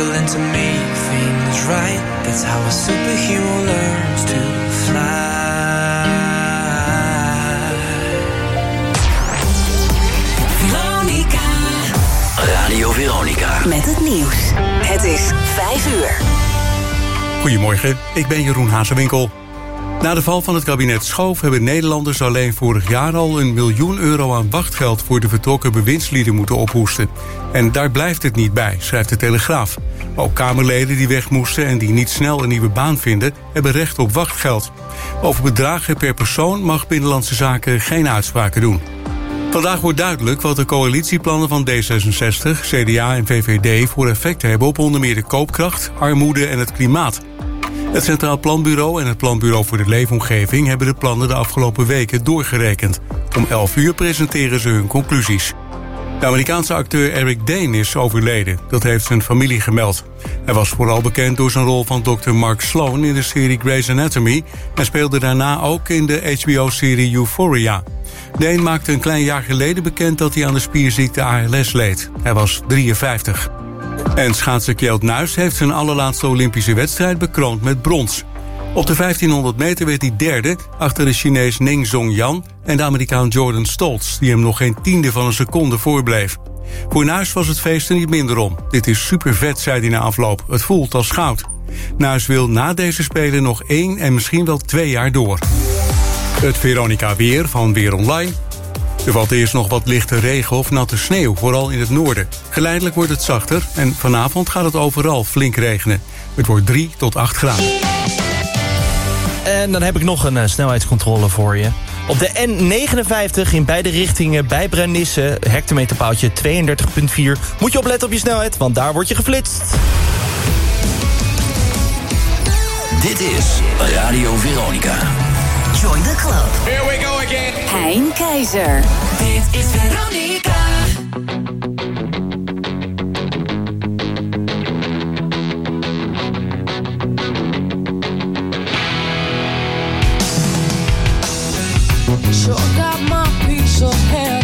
struggling to make things right. That's how a superhero learns to fly. Veronica. Radio Veronica. Met het nieuws. Het is 5 uur. Goedemorgen, ik ben Jeroen Hazewinkel. Na de val van het kabinet Schoof hebben Nederlanders alleen vorig jaar al een miljoen euro aan wachtgeld voor de vertrokken bewindslieden moeten ophoesten. En daar blijft het niet bij, schrijft de Telegraaf. Ook Kamerleden die weg moesten en die niet snel een nieuwe baan vinden, hebben recht op wachtgeld. Over bedragen per persoon mag Binnenlandse Zaken geen uitspraken doen. Vandaag wordt duidelijk wat de coalitieplannen van D66, CDA en VVD voor effect hebben op onder meer de koopkracht, armoede en het klimaat. Het Centraal Planbureau en het Planbureau voor de Leefomgeving hebben de plannen de afgelopen weken doorgerekend. Om 11 uur presenteren ze hun conclusies. De Amerikaanse acteur Eric Dane is overleden. Dat heeft zijn familie gemeld. Hij was vooral bekend door zijn rol van Dr. Mark Sloan in de serie Grey's Anatomy... en speelde daarna ook in de HBO-serie Euphoria. Dane maakte een klein jaar geleden bekend dat hij aan de spierziekte ALS leed. Hij was 53. En schaatser Kjeld Nuis heeft zijn allerlaatste Olympische wedstrijd bekroond met brons. Op de 1500 meter werd hij derde achter de Chinees Ning Zhongyan en de Amerikaan Jordan Stoltz, die hem nog geen tiende van een seconde voorbleef. Voor Nuis was het feest er niet minder om. Dit is super vet, zei hij na afloop. Het voelt als goud. Nuis wil na deze Spelen nog één en misschien wel twee jaar door. Het Veronica Weer van Weer Online. Er valt eerst nog wat lichte regen of natte sneeuw, vooral in het noorden. Geleidelijk wordt het zachter en vanavond gaat het overal flink regenen. Het wordt 3 tot 8 graden. En dan heb ik nog een uh, snelheidscontrole voor je. Op de N59 in beide richtingen bij Brennisse, hectometerpaaltje 32.4... moet je opletten op je snelheid, want daar word je geflitst. Dit is Radio Veronica. Join the club. Here we go again. Hein Keizer. Dit is Veronica.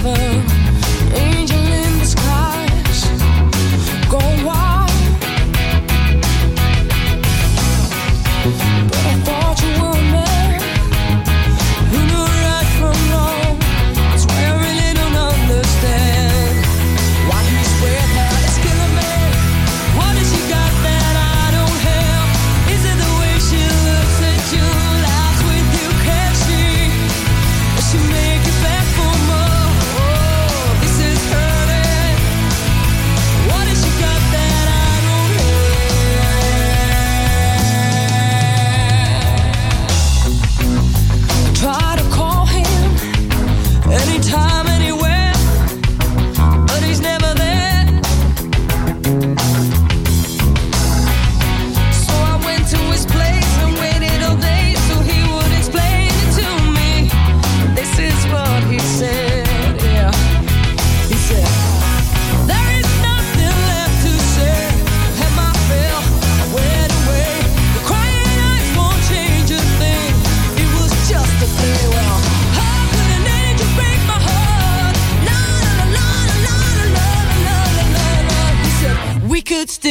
Oh.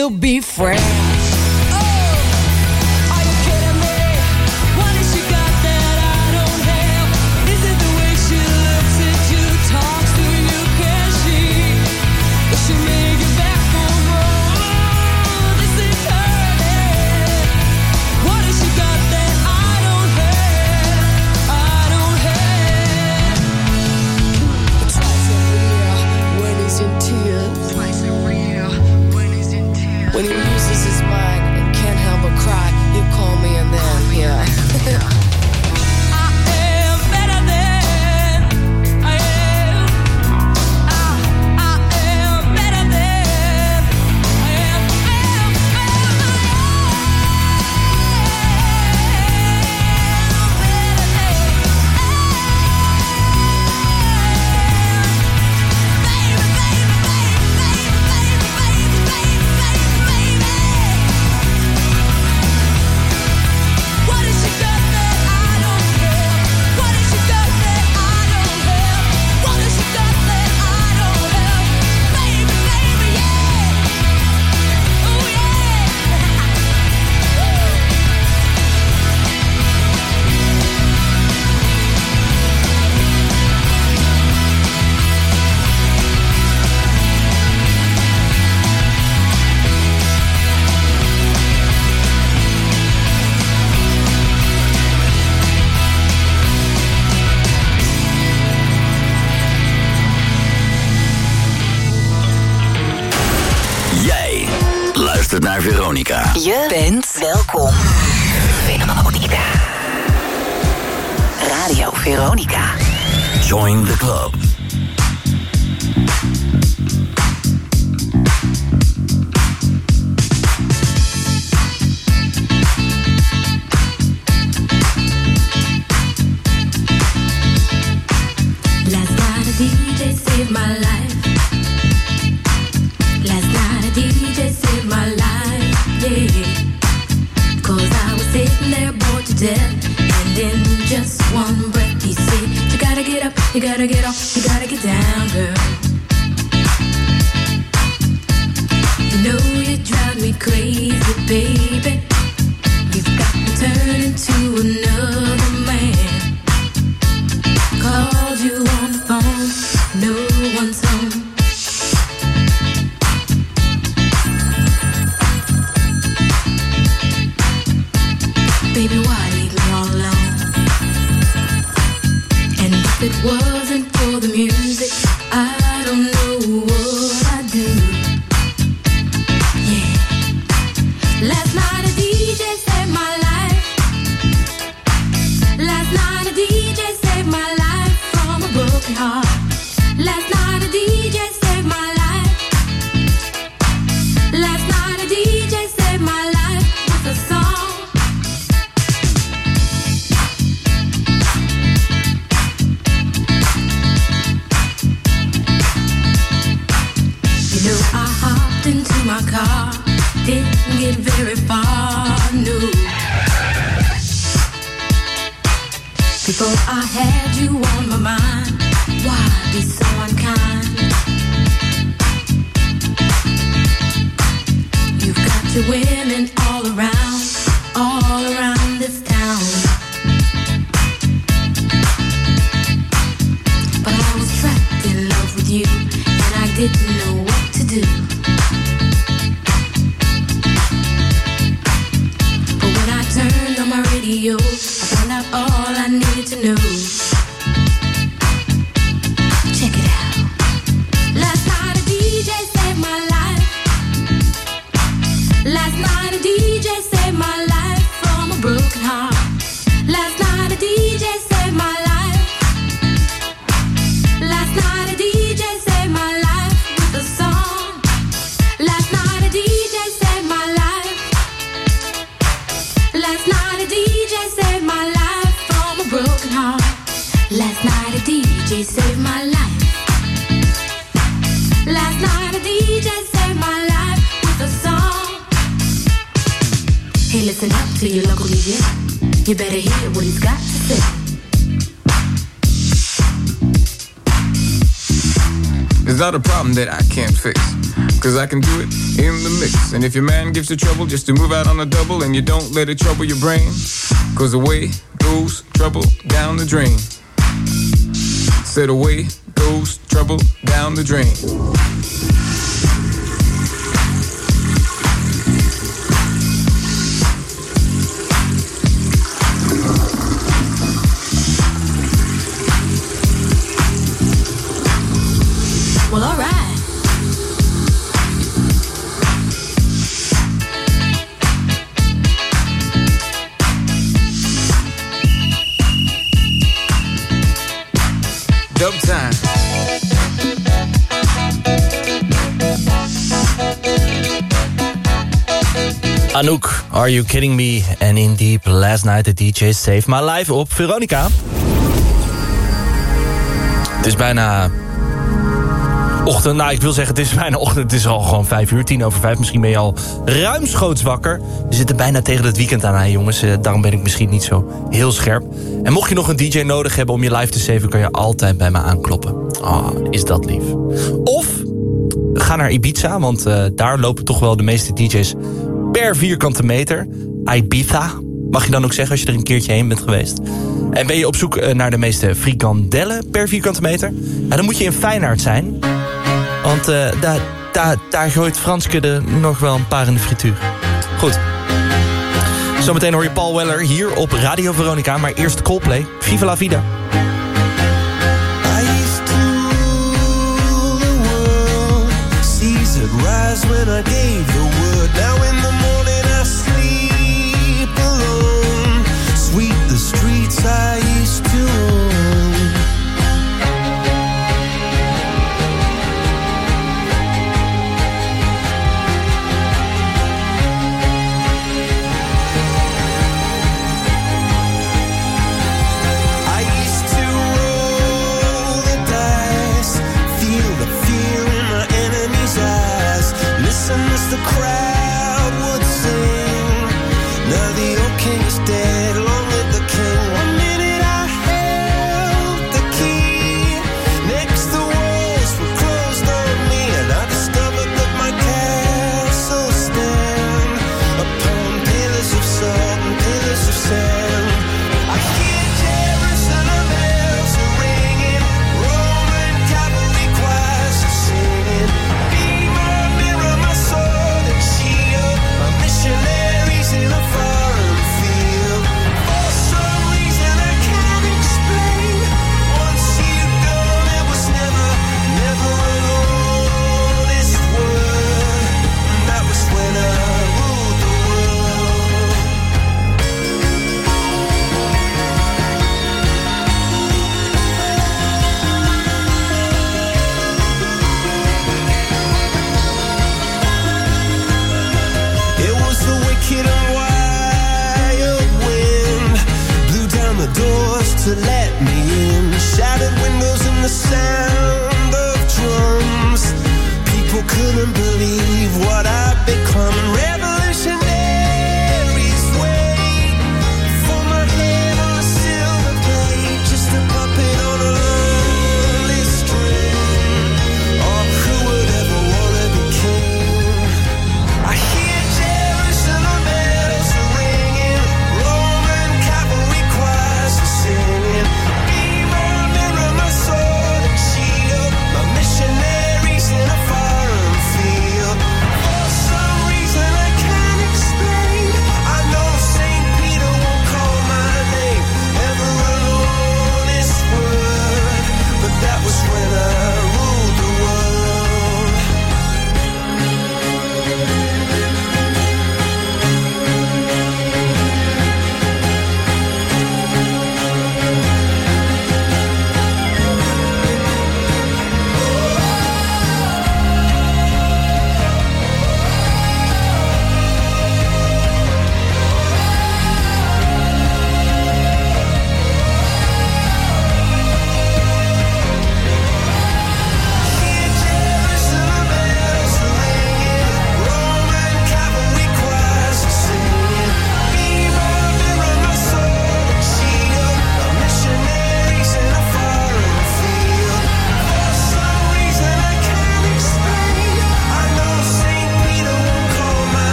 Still be friends. Veronica. Je bent welkom. Veronica. Radio Veronica. Join the club. You gotta get off, you gotta I had you Gives you trouble just to move out on a double and you don't let it trouble your brain, cause away goes trouble down the drain. Said away goes trouble down the drain. Well, alright. Anouk, Are You Kidding Me? En In Deep, Last Night the DJ Saved My Life op Veronica. Het is bijna ochtend. Nou, ik wil zeggen, het is bijna ochtend. Het is al gewoon vijf uur, tien over vijf. Misschien ben je al ruimschoots wakker. We zitten bijna tegen het weekend aan, jongens. Eh, Daarom ben ik misschien niet zo heel scherp. En mocht je nog een DJ nodig hebben om je live te saven... kan je altijd bij me aankloppen. Ah, is dat lief. Of ga naar Ibiza, want eh, daar lopen toch wel de meeste DJ's per vierkante meter. Ibiza, mag je dan ook zeggen als je er een keertje heen bent geweest. En ben je op zoek eh, naar de meeste frikandellen per vierkante meter? Ja, dan moet je in Feyenoord zijn. Want eh, daar, daar, daar gooit Franske er nog wel een paar in de frituur. Goed. Zometeen hoor je Paul Weller hier op Radio Veronica. Maar eerst Coldplay. Viva la vida. I the crowd would sing. Now the old king is dead. Shattered windows and the sound of drums. People couldn't believe what I'd become. Red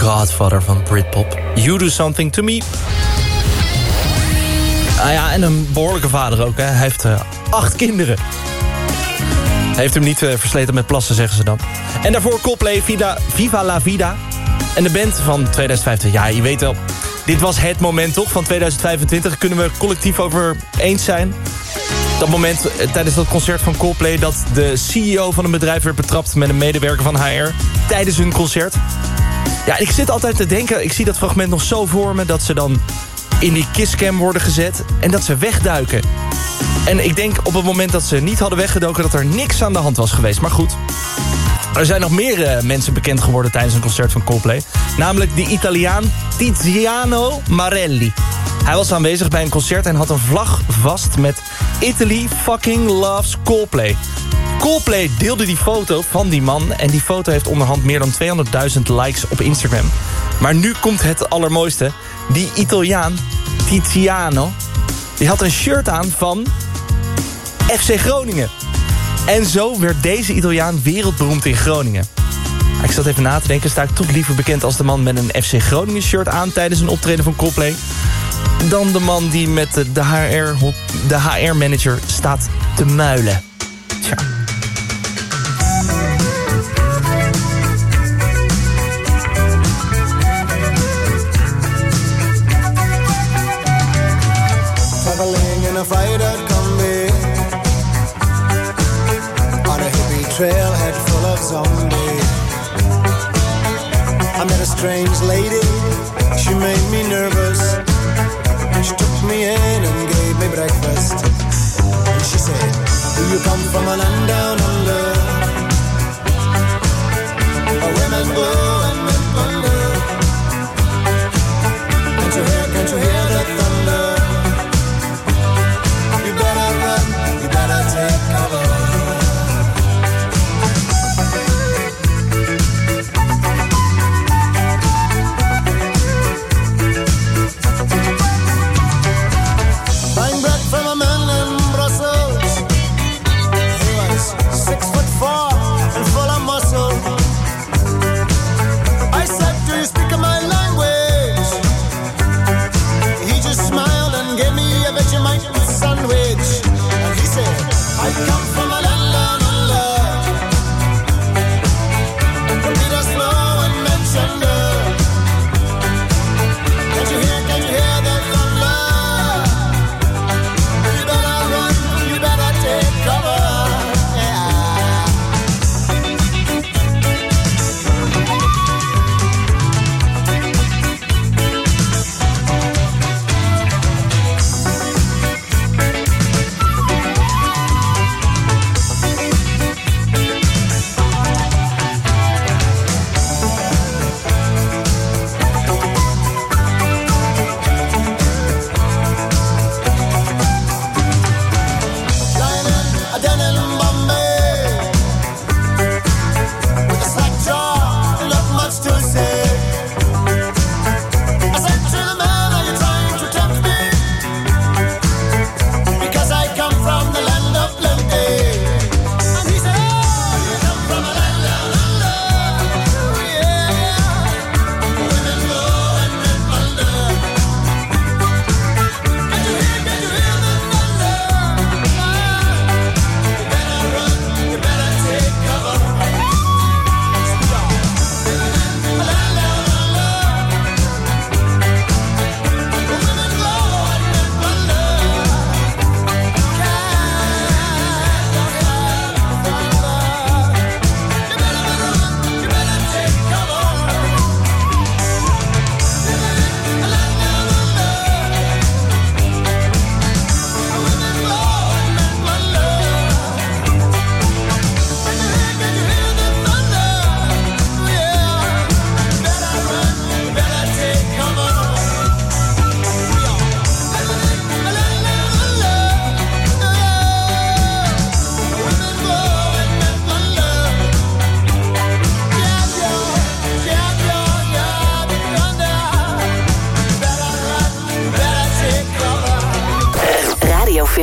godfather van Britpop. You do something to me. Ah ja, en een behoorlijke vader ook. Hè. Hij heeft eh, acht kinderen. Hij heeft hem niet eh, versleten met plassen, zeggen ze dan. En daarvoor Coldplay, Vida, Viva la Vida. En de band van 2015. Ja, je weet wel, dit was het moment toch van 2025. Kunnen we collectief over eens zijn? Dat moment eh, tijdens dat concert van Coldplay... dat de CEO van een bedrijf werd betrapt met een medewerker van HR... tijdens hun concert. Ja, ik zit altijd te denken, ik zie dat fragment nog zo voor me... dat ze dan in die kisscam worden gezet en dat ze wegduiken. En ik denk op het moment dat ze niet hadden weggedoken... dat er niks aan de hand was geweest. Maar goed, er zijn nog meer eh, mensen bekend geworden tijdens een concert van Coldplay. Namelijk de Italiaan Tiziano Marelli. Hij was aanwezig bij een concert en had een vlag vast met... Italy fucking loves Coldplay. Coldplay deelde die foto van die man... en die foto heeft onderhand meer dan 200.000 likes op Instagram. Maar nu komt het allermooiste. Die Italiaan, Tiziano, die had een shirt aan van FC Groningen. En zo werd deze Italiaan wereldberoemd in Groningen. Ik zat even na te denken, sta ik toch liever bekend als de man met een FC Groningen shirt aan... tijdens een optreden van Coldplay... dan de man die met de- de HR, HR-manager staat te muilen. Tja. trailhead full of zombies. I met a strange lady, come from a land down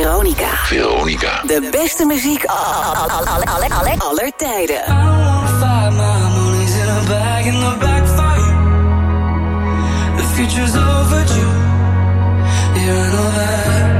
Veronica. Veronica. De beste muziek al- al- al- al- alle- alle- aller tijden. Five, my money's in a bag in the backfire. The future's overdue. Yeah, I know that.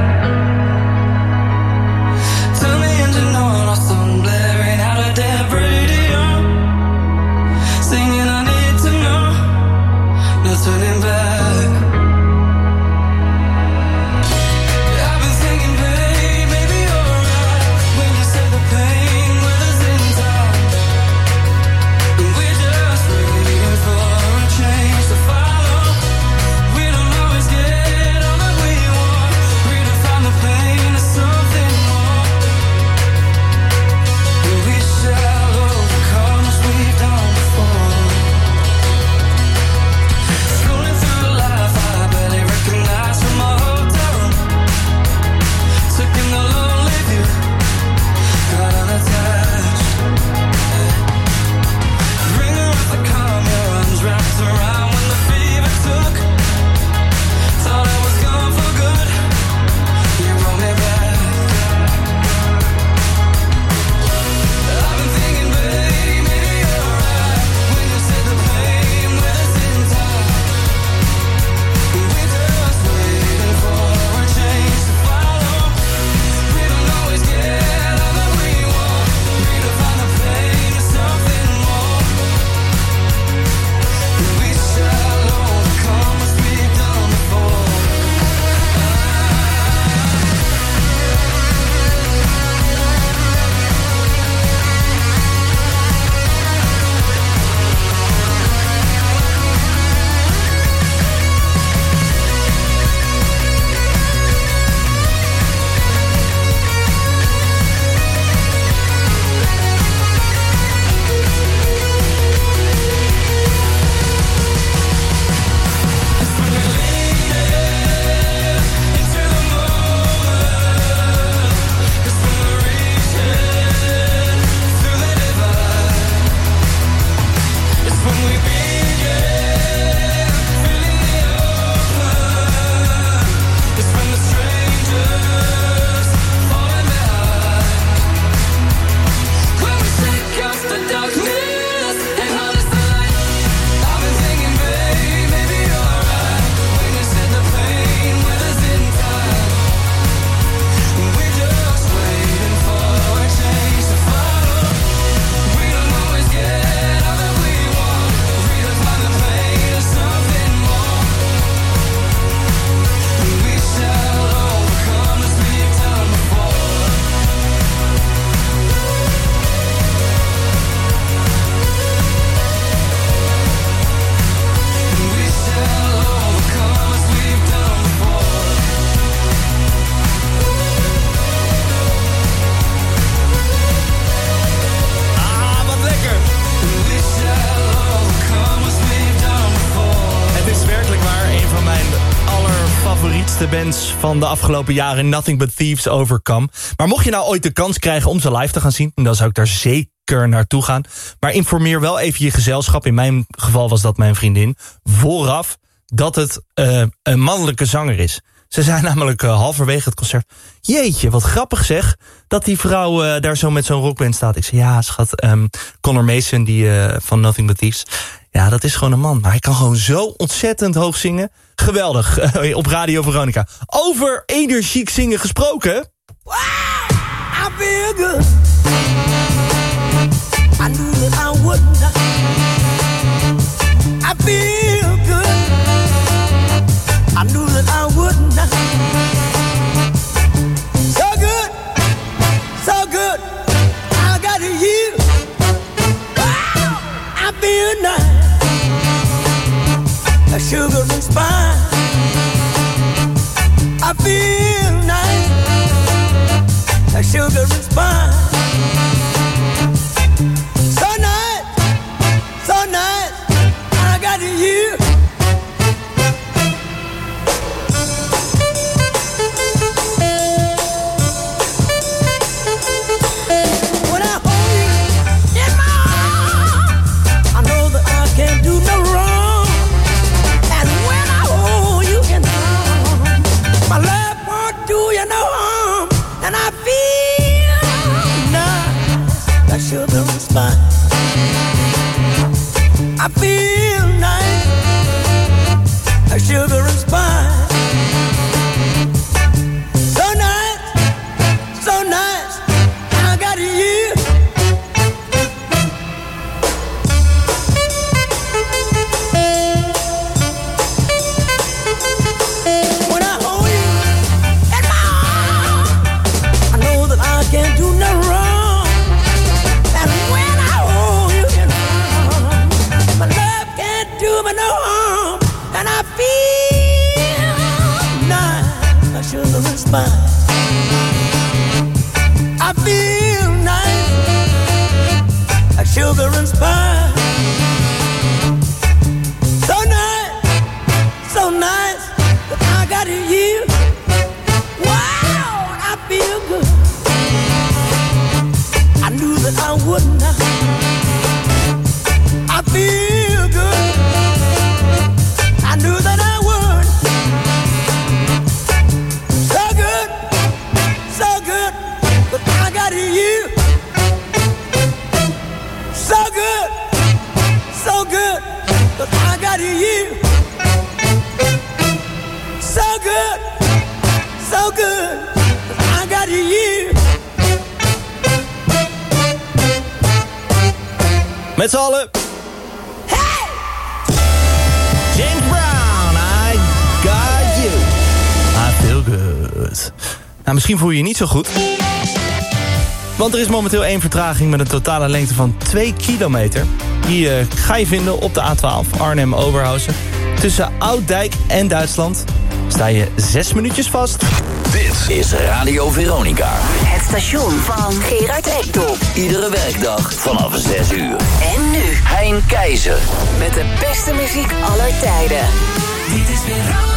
Van de afgelopen jaren. Nothing But Thieves Overcome. Maar mocht je nou ooit de kans krijgen om ze live te gaan zien... dan zou ik daar zeker naartoe gaan. Maar informeer wel even je gezelschap. In mijn geval was dat mijn vriendin. Vooraf dat het eh, een mannelijke zanger is. Ze zei namelijk eh, halverwege het concert... Jeetje, wat grappig zeg, dat die vrouw eh, daar zo met zo'n rockband staat. Ik zei, ja schat, ehm Connor Mason die, van Nothing But Thieves... Ja, dat is gewoon een man. Maar hij kan gewoon zo ontzettend hoog zingen. Geweldig, eh, op Radio Veronica. Over energiek zingen gesproken... I A sugar and spice. I feel nice like sugar and spice. fine. I feel spine. Je niet zo goed. Want er is momenteel één vertraging met een totale lengte van 2 kilometer. Die eh, ga je vinden op de A12 Arnhem-Oberhausen. Tussen Ouddijk en Duitsland sta je zes minuutjes vast. Dit is Radio Veronica. Het station van Gerard Ekdom. Iedere werkdag vanaf 6 uur. En nu Hein Keizer. met de beste muziek aller tijden. Dit is Veronica.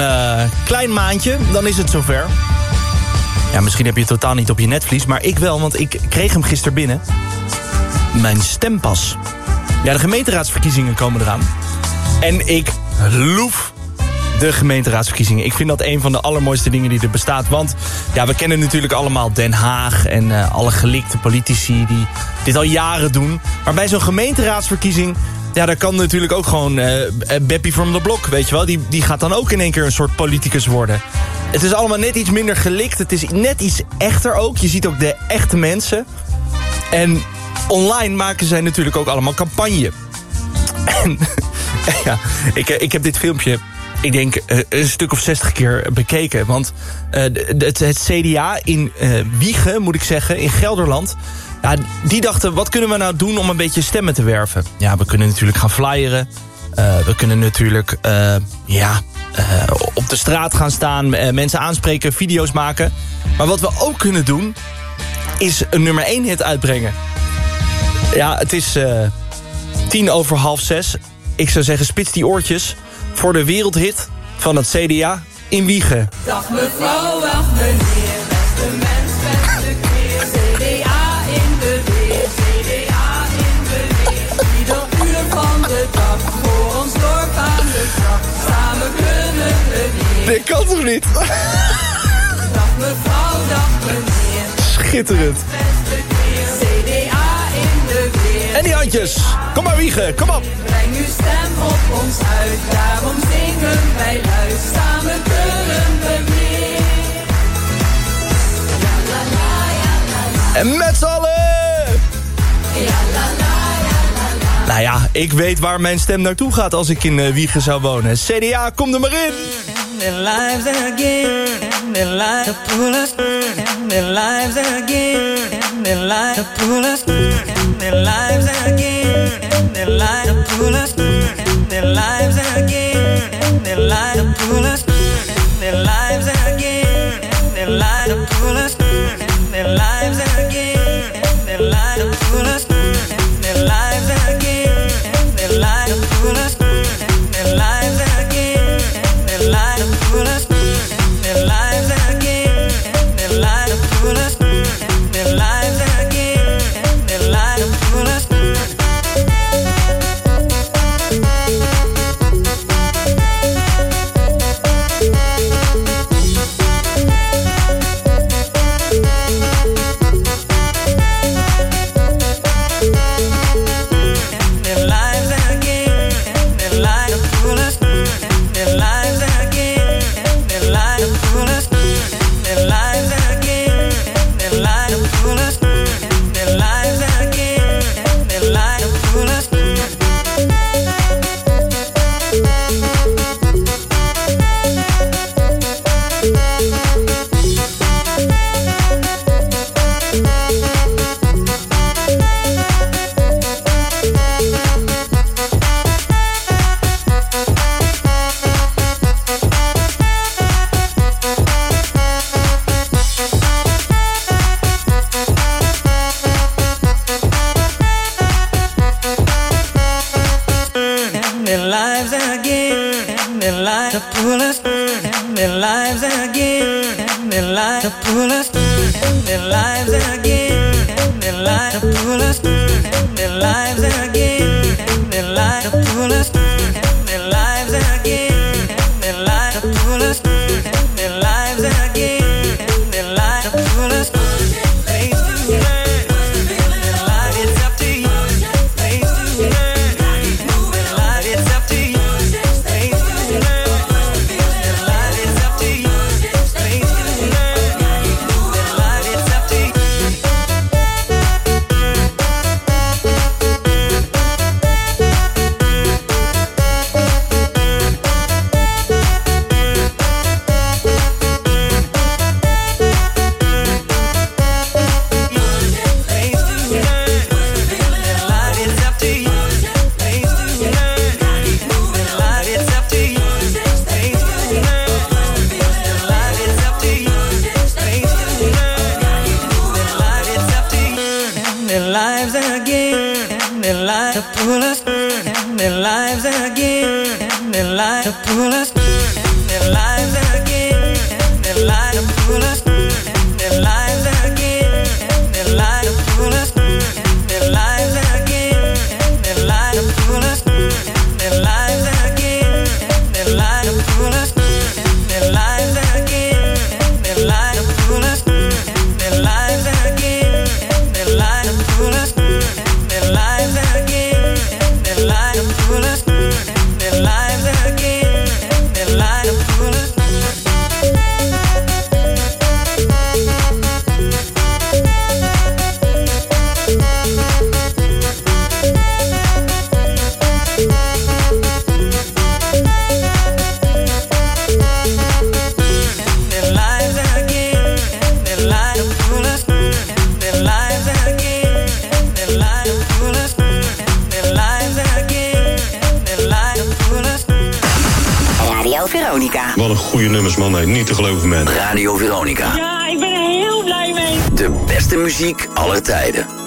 Eh, klein maandje, dan is het zover. Ja, misschien heb je het totaal niet op je netvlies, maar ik wel, want ik kreeg hem gisteren binnen. Mijn stempas. Ja, de gemeenteraadsverkiezingen komen eraan. En ik loef de gemeenteraadsverkiezingen. Ik vind dat een van de allermooiste dingen die er bestaat. Want ja, we kennen natuurlijk allemaal Den Haag... en eh, alle gelikte politici die dit al jaren doen. Maar bij zo'n gemeenteraadsverkiezing... ja, daar kan natuurlijk ook gewoon eh, Beppie from the Blok, weet je wel. Die, die gaat dan ook in één keer een soort politicus worden. Het is allemaal net iets minder gelikt. Het is net iets echter ook. Je ziet ook de echte mensen. En online maken zij natuurlijk ook allemaal campagne. En ja, ik, eh, ik heb dit filmpje, ik denk, een stuk of zestig keer bekeken. Want het, het CDA in eh, Wiegen, moet ik zeggen, in Gelderland... Ja, die dachten, wat kunnen we nou doen om een beetje stemmen te werven? Ja, we kunnen natuurlijk gaan flyeren. Eh, we kunnen natuurlijk eh, ja, eh, op de straat gaan staan, mensen aanspreken, video's maken. Maar wat we ook kunnen doen, is een nummer 1 hit uitbrengen. Ja, het is tien over half zes. Ik zou zeggen, spits die oortjes voor de wereldhit van het CDA in Wiegen. Dag mevrouw, dag meneer, beste mens, beste keer. CDA Dit kan toch niet? Dag mevrouw, dag meneer. Schitterend. En die handjes. Kom maar wiegen, kom op. Breng uw stem op ons uit, daarom zingen wij luid. Samen kunnen we meer. En met z'n allen. Nou ja, ik weet waar mijn stem naartoe gaat als ik in Wiegen zou wonen. CDA, kom er maar in! Their lives again, their lives lives again, lives lives lives lives. to pull us, in, their lives again, and their line to pull us. goede nummers, man. Nee, niet te geloven, man. Radio Veronica. Ja, ik ben er heel blij mee. De beste muziek aller tijden.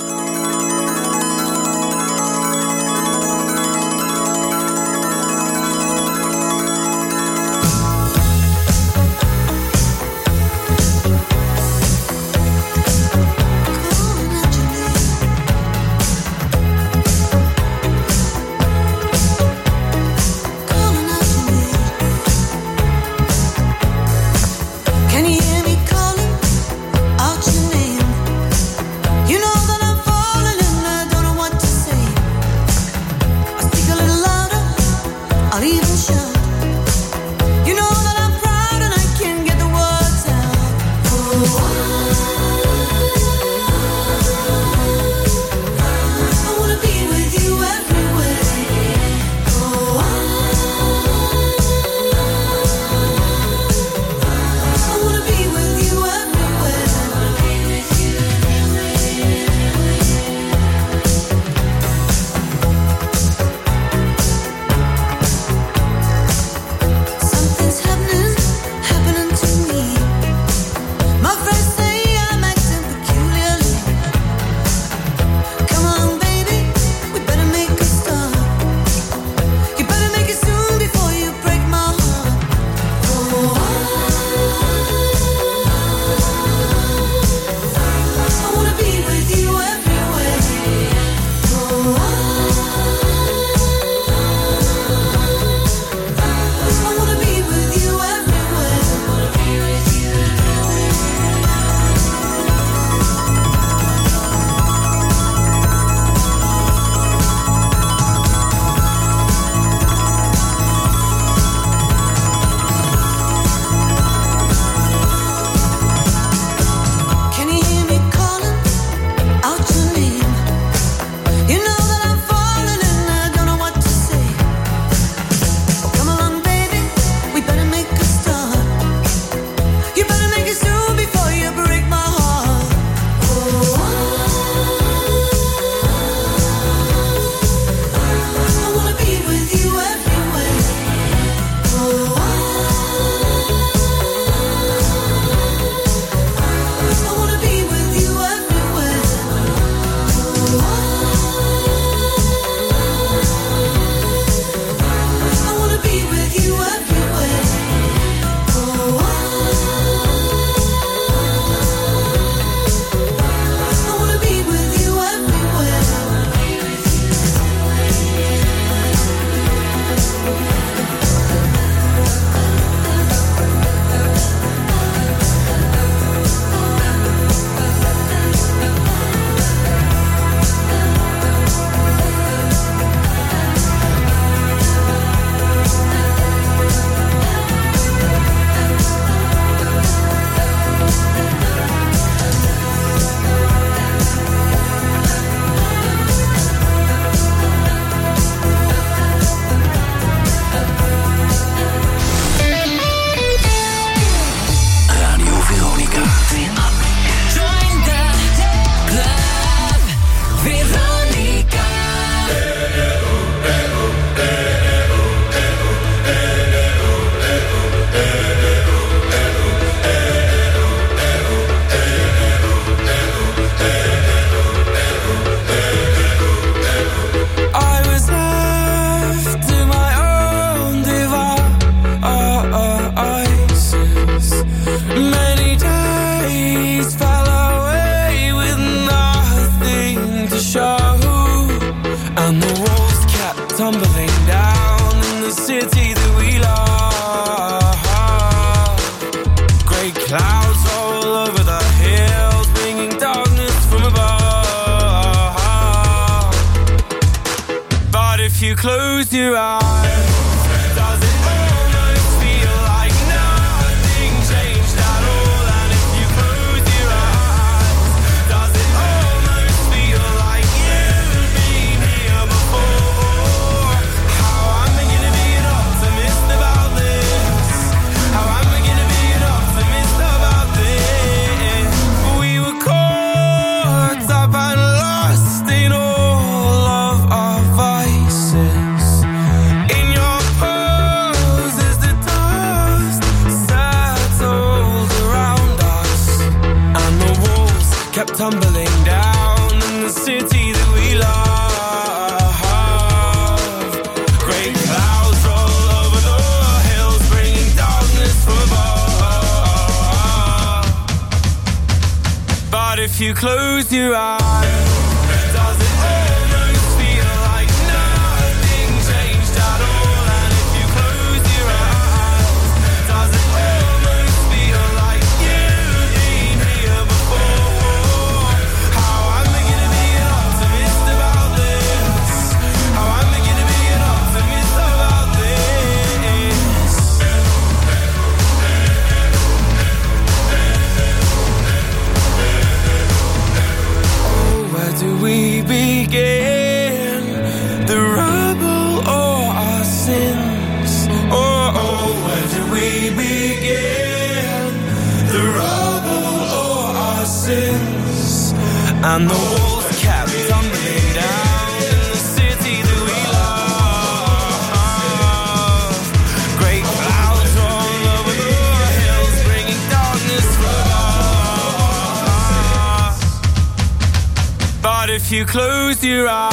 Your eyes,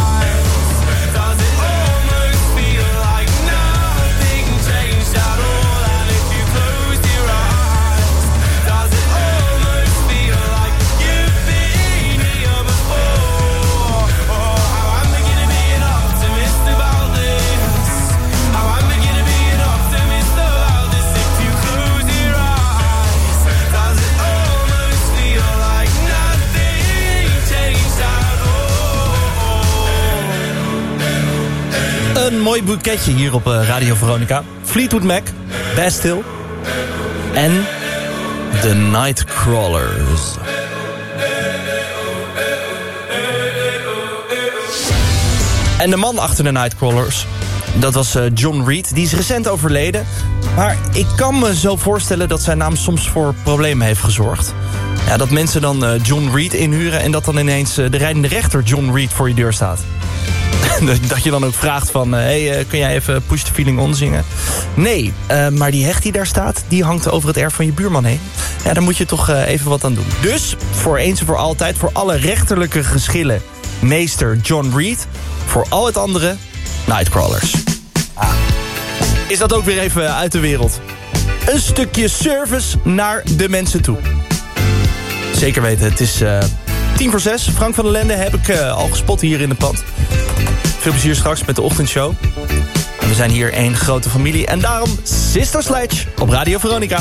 mooi boeketje hier op eh, Radio Veronica. Fleetwood Mac, Bastille en The Nightcrawlers. En de man achter de Nightcrawlers, dat was eh, John Reed. Die is recent overleden. Maar ik kan me zo voorstellen dat zijn naam soms voor problemen heeft gezorgd. Ja, dat mensen dan eh, John Reed inhuren... en dat dan ineens de rijdende rechter John Reed voor je deur staat. dat je dan ook vraagt van... hé, hey, eh, kun jij even Push the Feeling On zingen? Nee, eh, maar die hecht die daar staat... die hangt over het erf van je buurman heen. Ja, daar moet je toch eh, even wat aan doen. Dus, voor eens en voor altijd... voor alle rechterlijke geschillen... meester John Reed... voor al het andere... Nightcrawlers. Ah. Is dat ook weer even uit de wereld. Een stukje service naar de mensen toe. Zeker weten, het is eh, tien voor zes. Frank van der Lende heb ik eh, al gespot hier in het pand. Veel plezier straks met de ochtendshow. En we zijn hier één grote familie. En daarom Sister Sledge op Radio Veronica.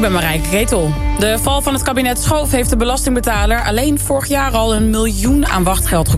Ik ben Marijke Ketel. De val van het kabinet Schoof heeft de belastingbetaler alleen vorig jaar al een miljoen aan wachtgeld gekost.